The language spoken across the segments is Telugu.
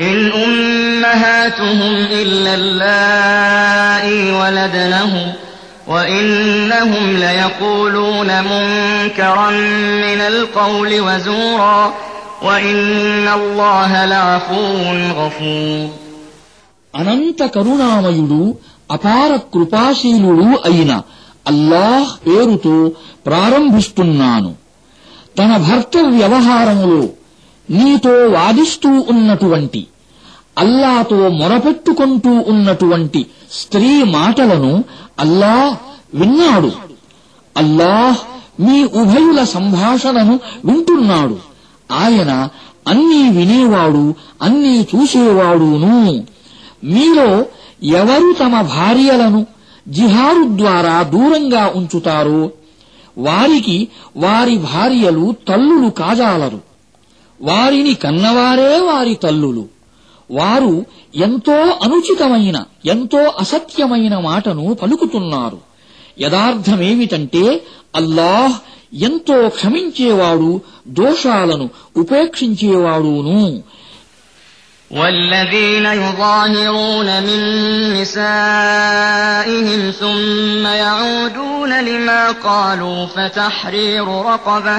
إن أمهاتهم إلا اللائي ولدنهم وإنهم ليقولون منكرا من القول وزورا وإن الله لعفو غفور అనంత కరుణామయుడు అపార కృపాశీలుడు అయిన అల్లాహ్ పేరుతో ప్రారంభిస్తున్నాను తన భర్త వ్యవహారములో నీతో వాదిస్తూ ఉన్నటువంటి అల్లాతో మొరపెట్టుకుంటూ ఉన్నటువంటి స్త్రీ మాటలను అల్లాహ్ విన్నాడు. అల్లాహ్ మీ ఉభయుల సంభాషణను వింటున్నాడు. ఆయన అన్నీ వినేవాడు అన్నీ చూసేవాడును. మీలో ఎవరు తమ భార్యలను జిహారు ద్వారా దూరంగా ఉంచుతారో? వారికి వారి భార్యలు తల్లులు కాజాలరు. వారిని కన్నవారే వారి తల్లులు వారు ఎంతో అనుచితమైన ఎంతో అసత్యమైన మాటను పలుకుతున్నారు యథార్థమేమిటంటే అల్లాహ్ ఎంతో క్షమించేవాడు దోషాలను ఉపేక్షించేవాడును والذين يظاهرون من نسائهم ثم يعودون لما قالوا فتحرير رقبة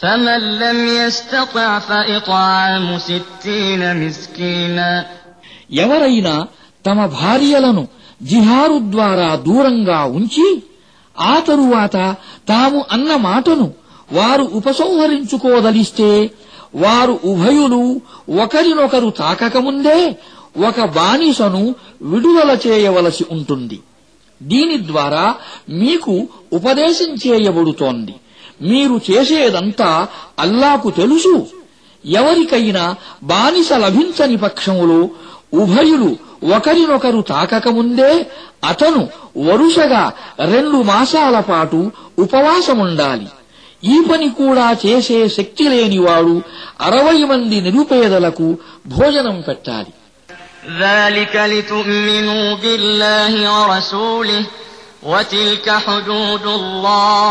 فمن لم يستطع فإطعام ستين مسكينا ఎవరైనా తమ భార్యలను జిహారు ద్వారా దూరంగా ఉంచి ఆ తరువాత తాము అన్న మాటను వారు ఉపసంహరించుకోదలిస్తే వారు ఉభయులు ఒకరినొకరు తాకకముందే ఒక బానిసను విడుదల చేయవలసి ఉంటుంది దీని ద్వారా మీకు ఉపదేశం చేయబడుతోంది మీరు చేసేదంతా అల్లాకు తెలుసు ఎవరికైనా బానిస లభించని పక్షములో ఉభయులు ఒకరినొకరు తాకకముందే అతను వరుసగా రెండు మాసాల పాటు ఉపవాసముండాలి ఈ పని కూడా చేసే శక్తి లేనివాడు అరవై మంది నిరుపేదలకు భోజనం పెట్టాలి ذلك لتؤمنوا بالله ورسوله وتلك حدود الله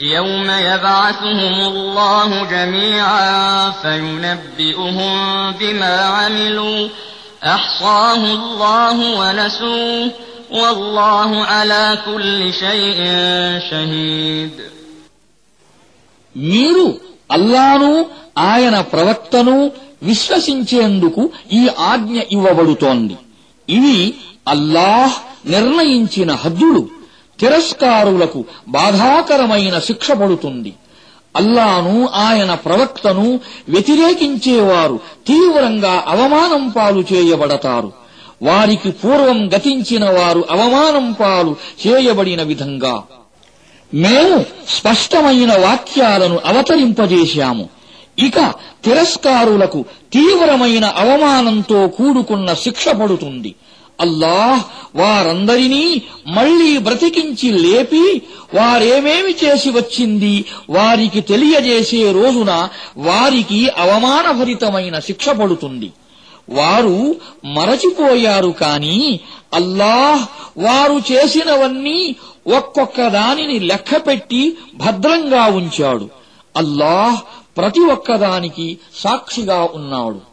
يوم يبعثهم الله جميعا فينبئهم بما عملوا أحصاه الله ونسوه والله على كل شيء شهيد మీరు అల్లాను ఆయన ప్రవక్తను విశ్వసించేందుకు ఈ ఆజ్ఞ ఇవ్వబడుతోంది ఇవి అల్లాహ్ నిర్ణయించిన హద్దులు తిరస్కారులకు బాధాకరమైన శిక్ష పడుతుంది. అల్లాను ఆయన ప్రవక్తను వ్యతిరేకించేవారు తీవ్రంగా అవమానం పాలు చేయబడతారు. వారికి పూర్వం గతించిన వారు అవమానం పాలు చేయబడిన విధంగా. మేము స్పష్టమైన వాక్యాలను అవతరింపజేశాము. ఇక తిరస్కారులకు తీవ్రమైన అవమానంతో కూడుకున్న శిక్ష పడుతుంది. అల్లాహ్ వారందరినీ మళ్ళీ బ్రతికించి లేపి వారేమేమి చేసి వచ్చింది వారికి తెలియజేసే రోజున వారికి అవమానభరితమైన శిక్ష పడుతుంది. వారు మరచిపోయారు కాని అల్లాహ్ వారు చేసినవన్నీ ఒక్కొక్క దానిని లెక్కపెట్టి భద్రంగా ఉంచాడు. అల్లాహ్ ప్రతి ఒక్కదానికి సాక్షిగా ఉన్నాడు.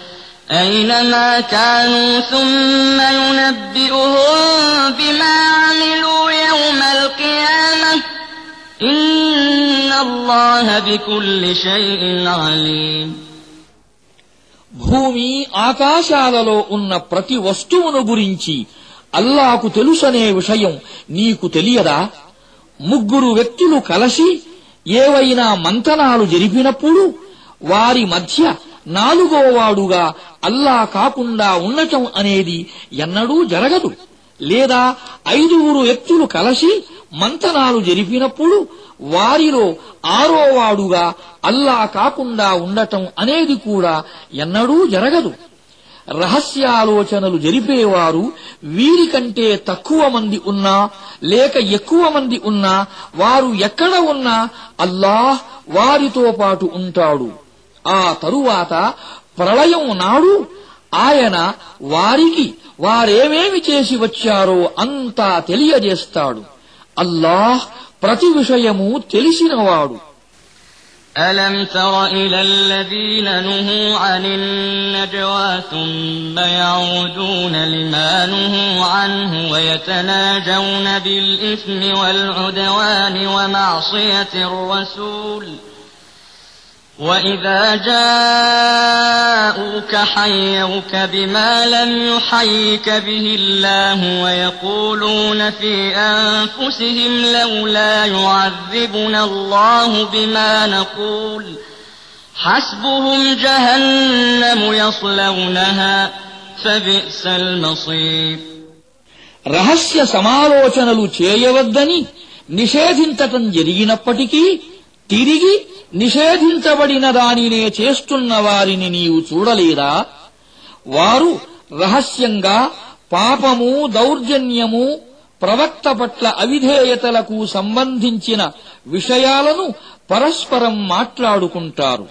أينما كانوا ثم ينبئهم بما عملوا يوم القيامة إن الله بكل شيء عليم భూమి ఆకాశాలలో ఉన్న ప్రతి వస్తువును గురించి అల్లాకు తెలుసనే విషయం నీకు తెలియదా ముగ్గురు వ్యక్తులు కలసి ఏవైనా మంతనాలు జరిపినప్పుడు వారి మధ్య నాలుగోవాడుగా అల్లా కాకుండా ఉండటం అనేది ఎన్నడూ జరగదు. లేదా ఐదుగురు వ్యక్తులు కలసి మంతనాలు జరిపినప్పుడు వారిలో ఆరోవాడుగా అల్లా కాకుండా ఉండటం అనేది కూడా ఎన్నడూ జరగదు. రహస్యాలోచనలు జరిపేవారు వీరికంటే తక్కువ మంది ఉన్నా లేక ఎక్కువ మంది ఉన్నా వారు ఎక్కడ ఉన్నా అల్లాహ్ వారితో పాటు ఉంటాడు. ఆ తరువాత ప్రళయం నాడు ఆయన వారికి వారేమేమి చేసి వచ్చారో అంతా తెలియజేస్తాడు అల్లాహ్ ప్రతి విషయము తెలిసినవాడు ألم تر إلى الذين نهوا عن النجوى ثم يعودون لما نهوا عنه ويتناجون بالإثم والعدوان ومعصية الرسول وإذا جاءوك حيوك بما لم يحيك به الله ويقولون في أنفسهم لولا يعذبنا الله بما نقول حسبهم جهنم يصلونها فبئس المصير రహస్య సమాలోచనలు చేయవద్దని నిషేధించటం జరిగినప్పటికీ తిరిగి నిషేధించబడిన దానినే చేస్తున్న వారిని నీవు చూడలేదా? వారు రహస్యంగా పాపము దౌర్జన్యము ప్రవక్త పట్ల అవిధేయతలకు సంబంధించిన విషయాలను పరస్పరం మాట్లాడుకుంటారు.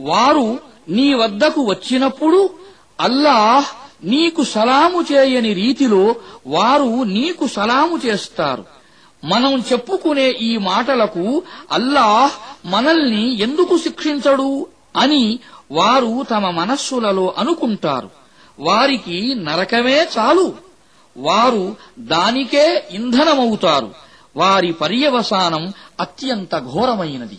వారు నీ వద్దకు వచ్చినప్పుడు అల్లాహ్ నీకు సలాము చేయని రీతిలో వారు నీకు సలాము చేస్తారు. మనం చెప్పుకునే ఈ మాటలకు అల్లాహ్ మనల్ని ఎందుకు శిక్షించడు అని వారు తమ మనస్సులలో అనుకుంటారు. వారికి నరకమే చాలు. వారు దానికే ఇంధనమవుతారు. వారి పర్యవసానం అత్యంత ఘోరమైనది.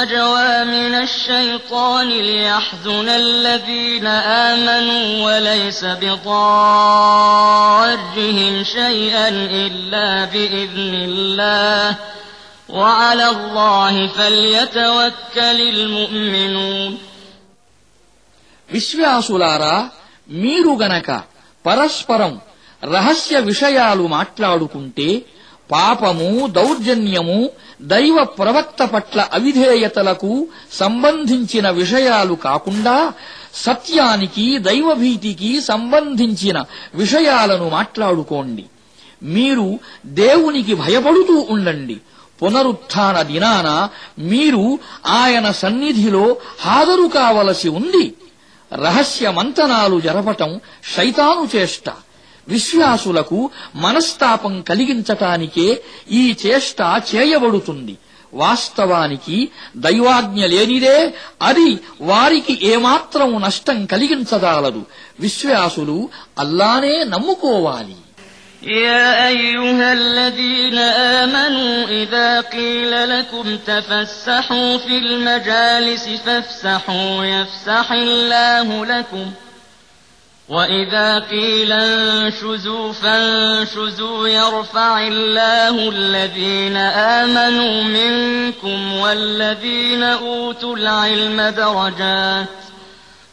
النجوى من الشيطان ليحزن الذين آمنوا وليس بضارهم شيئا إلا بإذن الله وعلى الله فليتوكل المؤمنون విశ్వాసులారా మీరు గనక పరస్పరం రహస్య విషయాలు మాట్లాడుకుంటే పాపము దౌర్జన్యము దైవ ప్రవక్త పట్ల అవిధేయతలకు సంబంధించిన విషయాలు కాకుండా సత్యానికి దైవభీతికి సంబంధించిన విషయాలను మాట్లాడుకోండి. మీరు దేవునికి భయపడుతూ ఉండండి. పునరుత్థాన దినాన మీరు ఆయన సన్నిధిలో హాజరు కావలసి ఉంది. రహస్య మంతనాలు జరపటం శైతాను చేష్ట. విశ్వాసులకు మనస్తాపం కలిగించటానికే ఈ చేష్ట చేయబడుతుంది వాస్తవానికి దైవాజ్ఞ లేనిదే అది వారికి ఏమాత్రం నష్టం కలిగించదాలదు విశ్వాసులు అల్లానే నమ్ముకోవాలి يا أيها الذين آمنوا إذا قيل لكم تفسحوا في المجالس فافسحوا يفسح الله لكم وإذا قيل انشزوا فانشزوا يرفع الله الذين آمنوا منكم والذين أوتوا العلم درجات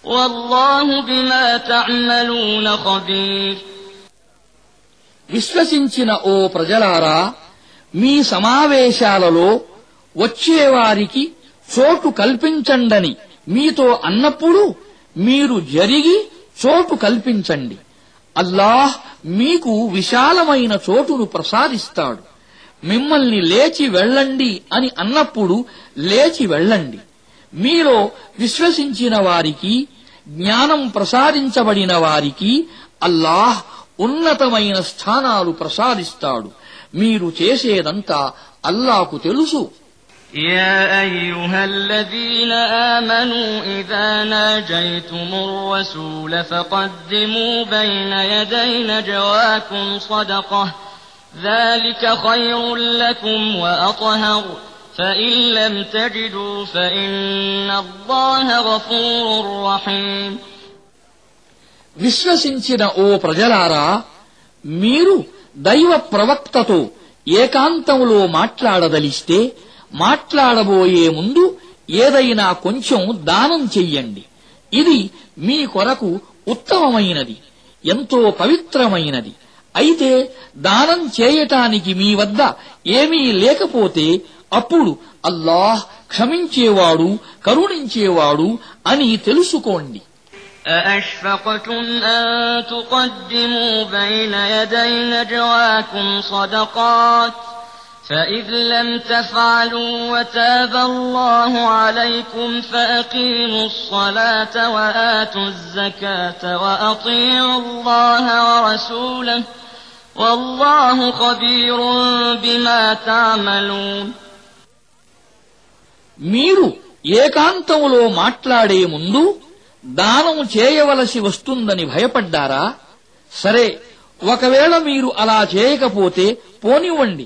والله بما تعملون خبير విశ్వసించిన ఓ ప్రజలారా మీ సమావేశాలలో వచ్చేవారికి చోటు కల్పించండని మీతో అన్నప్పుడు మీరు జరిగి చోటు కల్పించండి. అల్లాహ్ మీకు విశాలమైన చోటును ప్రసాదిస్తాడు. మిమ్మల్ని లేచి వెళ్ళండి అని అన్నప్పుడు లేచి వెళ్ళండి. మీలో విశ్వసించిన వారికి జ్ఞానం ప్రసాదించబడిన వారికి అల్లాహ్ ఉన్నతమైన స్థానాలు ప్రసాదిస్తాడు. మీరు చేసేదంతా అల్లాకు తెలుసు. يا أيها الذين آمنوا إذا ناجيتم الرسول فقدموا بين يدي نجواكم صدقة ذلك خير لكم وأطهر فإن لم تجدوا فإن الله غفور رحيم విశ్వసించిన ఓ ప్రజలారా మీరు దైవ ప్రవక్తతో ఏకాంతంలో మాట్లాడదలిస్తే మాట్లాడబోయే ముందు ఏదైనా కొంచెం దానం చెయ్యండి ఇది మీ కొరకు ఉత్తమమైనది ఎంతో పవిత్రమైనది అయితే దానం చేయటానికి మీ వద్ద ఏమీ లేకపోతే అప్పుడు అల్లాహ్ క్షమించేవాడు కరుణించేవాడు అని తెలుసుకోండి أأشفقتم أن تقدموا بين يدي نجواكم صدقات فإذ لم تفعلوا وتاب الله عليكم فأقيموا الصلاة وآتوا الزكاة وأطيعوا الله ورسوله والله خبير بما تعملون మీరు ఏకాంతంలో మాట్లాడే ముందు దానం చేయవలసి వస్తుందని భయపడ్డారా సరే ఒకవేళ మీరు అలా చేయకపోతే పోనివ్వండి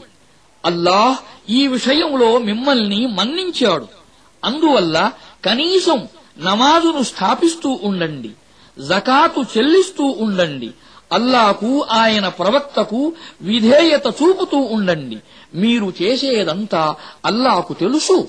అల్లాహ్ ఈ విషయంలో మిమ్మల్ని మన్నించాడు. అందువల్ల కనీసం నమాజును స్థాపిస్తూ ఉండండి జకాతు చెల్లిస్తూ ఉండండి అల్లాకు ఆయన ప్రవక్తకు విధేయత చూపుతూ ఉండండి. మీరు చేసేదంతా అల్లాకు తెలుసు.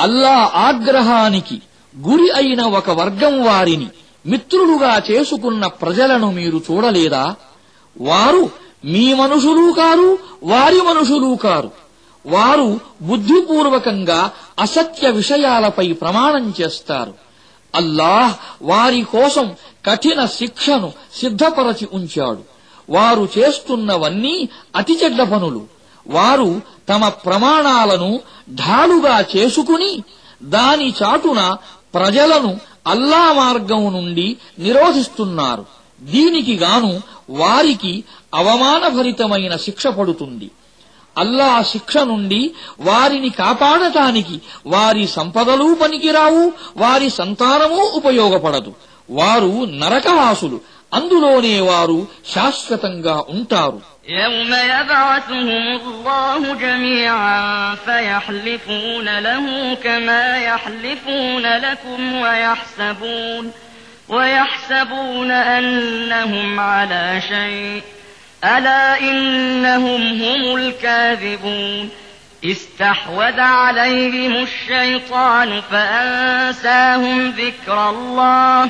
అల్లా ఆగ్రహానికి గురి అయిన ఒక వర్గం వారిని మిత్రులుగా చేసుకున్న ప్రజలను మీరు చూడలేదా? వారు మీ మనుషులు కారు వారి మనుషులు కారు. వారు బుద్ధిపూర్వకంగా అసత్య విషయాలపై ప్రమాణం చేస్తారు. అల్లాహ్ వారి కోసం కఠిన శిక్షను సిద్ధపరచి ఉంచాడు. వారు చేస్తున్నవన్నీ అతి చెడ్డ పనులు. వారు తమ ప్రమాణాలను ఢాలుగా చేసుకుని దాని చాటున ప్రజలను అల్లా మార్గం నుండి నిరోధిస్తున్నారు. దీనికి గాను వారికి అవమానభరితమైన శిక్ష పడుతుంది. అల్లా శిక్ష నుండి వారిని కాపాడటానికి వారి సంపదలు పనికిరావు వారి సంతానము ఉపయోగపడదు. వారు నరకవాసులు అందులోనే వారు శాశ్వతంగా ఉంటారు يوم يبعثهم الله جميعا فيحلفون له كما يحلفون لكم ويحسبون ويحسبون أنهم على شيء ألا إنهم هم الكاذبون استحوذ عليهم الشيطان فأنساهم ذكر الله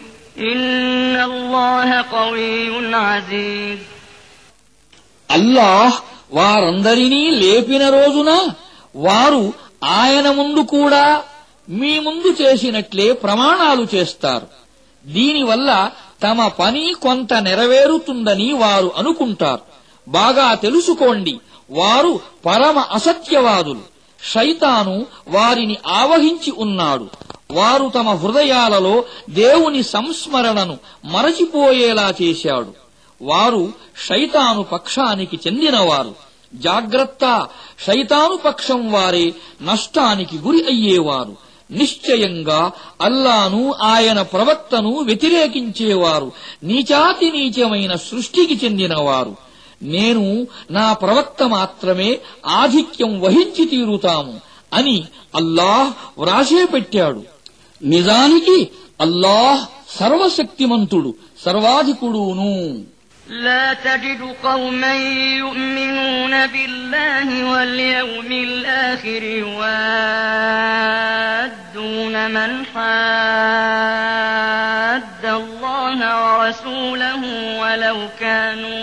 అల్లాహ్ వారందరినీ లేపిన రోజున వారు ఆయన ముందు కూడా మీ ముందు చేసినట్లే ప్రమాణాలు చేస్తారు. దీనివల్ల తమ పని కొంత నెరవేరుతుందని వారు అనుకుంటారు. బాగా తెలుసుకోండి వారు పరమ అసత్యవాదులు. శైతాను వారిని ఆవహించి ఉన్నాడు. వారు తమ హృదయాలలో దేవుని సంస్మరణను మరచిపోయేలా చేశాడు. వారు శైతాను పక్షానికి చెందినవారు. జాగ్రత్త శైతాను పక్షం వారే నష్టానికి గురి అయ్యేవారు. నిశ్చయంగా అల్లాను ఆయన ప్రవక్తను వ్యతిరేకించేవారు. నీచాతి నీచమైన సృష్టికి చెందినవారు. నేను నా ప్రవక్త మాత్రమే ఆధిక్యం వహించి తీరుతాము అని అల్లాహ్ వ్రాసే పెట్టాడు. నిజానికి అల్లాహ్ సర్వశక్తిమంతుడు సర్వాధికుడును لا تجد قوما يؤمنون بالله واليوم الآخر يوادون من حاد الله ورسوله ولو كانوا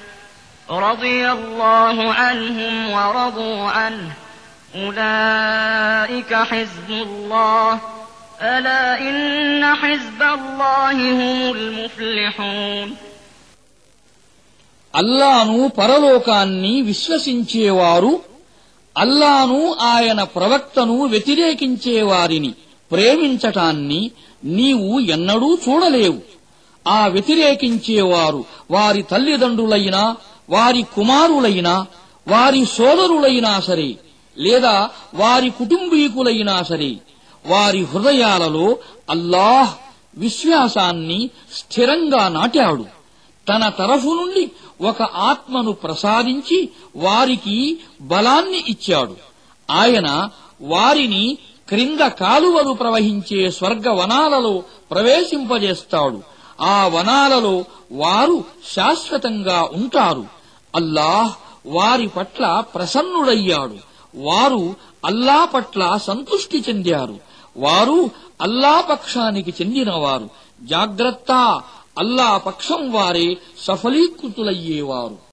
رضي الله عنهم ورضوا عنه أولئك حزب الله ألا إن حزب الله هم المفلحون అల్లాను పరలోకాన్ని విశ్వసించేవారు అల్లాను ఆయన ప్రవక్తను వ్యతిరేకించేవారిని ప్రేమించటాన్ని నీవు ఎన్నడూ చూడలేవు ఆ వ్యతిరేకించేవారు వారి తల్లిదండ్రులైనా వారి కుమారులైనా వారి సోదరులైనా సరే లేదా వారి కుటుంబీకులైనా సరే వారి హృదయాలలో అల్లాహ్ విశ్వాసాన్ని స్థిరంగా నాటాడు. తన తరఫు నుండి ఒక ఆత్మను ప్రసాదించి వారికి బలాన్ని ఇచ్చాడు. ఆయన వారిని క్రింద కాలువలు ప్రవహించే స్వర్గ వనాలలో ప్రవేశింపజేస్తాడు. ఆ వనాలలో వారు శాశ్వతంగా ఉంటారు. అల్లాహ్ వారి పట్ల ప్రసన్నుడయ్యాడు. వారు అల్లా పట్ల సంతుష్టి చెందారు. వారు అల్లా పక్షానికి చెందినవారు. జాగ్రత్త అల్లా పక్షం వారే సఫలీకృతులయ్యేవారు.